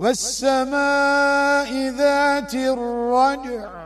والسماء ذات الرجع.